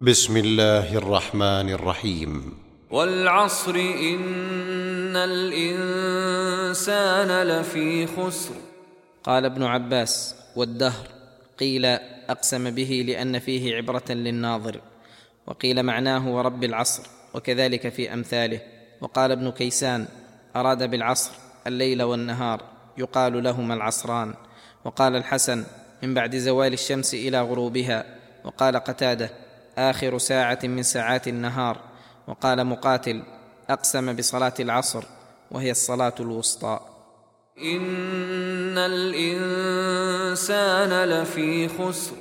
بسم الله الرحمن الرحيم. والعصر إن الإنسان لفي خسر. قال ابن عباس والدهر. قيل أقسم به لأن فيه عبرة للناظر. وقيل معناه ورب العصر وكذلك في أمثاله. وقال ابن كيسان أراد بالعصر الليل والنهار يقال لهما العصران. وقال الحسن من بعد زوال الشمس إلى غروبها. وقال قتاده آخر ساعة من ساعات النهار. وقال مقاتل أقسم بصلاة العصر وهي الصلاة الوسطى. إن الإنسان لفي خسر.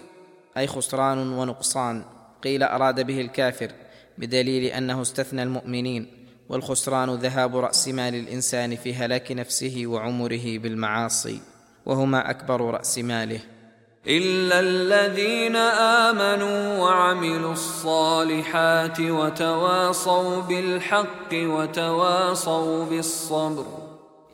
أي خسران ونقصان. قيل أراد به الكافر بدليل أنه استثنى المؤمنين. والخسران ذهاب رأس مال الإنسان في هلاك نفسه وعمره بالمعاصي. وهما أكبر رأس ماله. إلا الذين آمنوا وعملوا الصالحات وتواصوا بالحق وتواصوا بالصبر.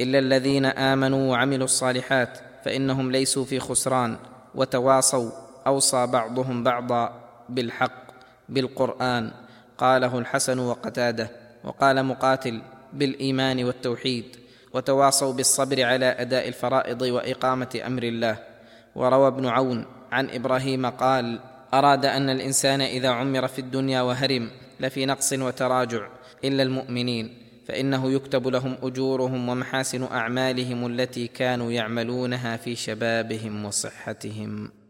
إلا الذين آمنوا وعملوا الصالحات فإنهم ليسوا في خسران وتواصوا أوصى بعضهم بعضا بالحق بالقرآن. قاله الحسن وقتاده وقال مقاتل بالإيمان والتوحيد وتواصوا بالصبر على أداء الفرائض وإقامة أمر الله. وروى ابن عون عن إبراهيم قال أراد أن الإنسان إذا عمر في الدنيا وهرم لفي نقص وتراجع إلا المؤمنين فإنه يكتب لهم أجورهم ومحاسن أعمالهم التي كانوا يعملونها في شبابهم وصحتهم.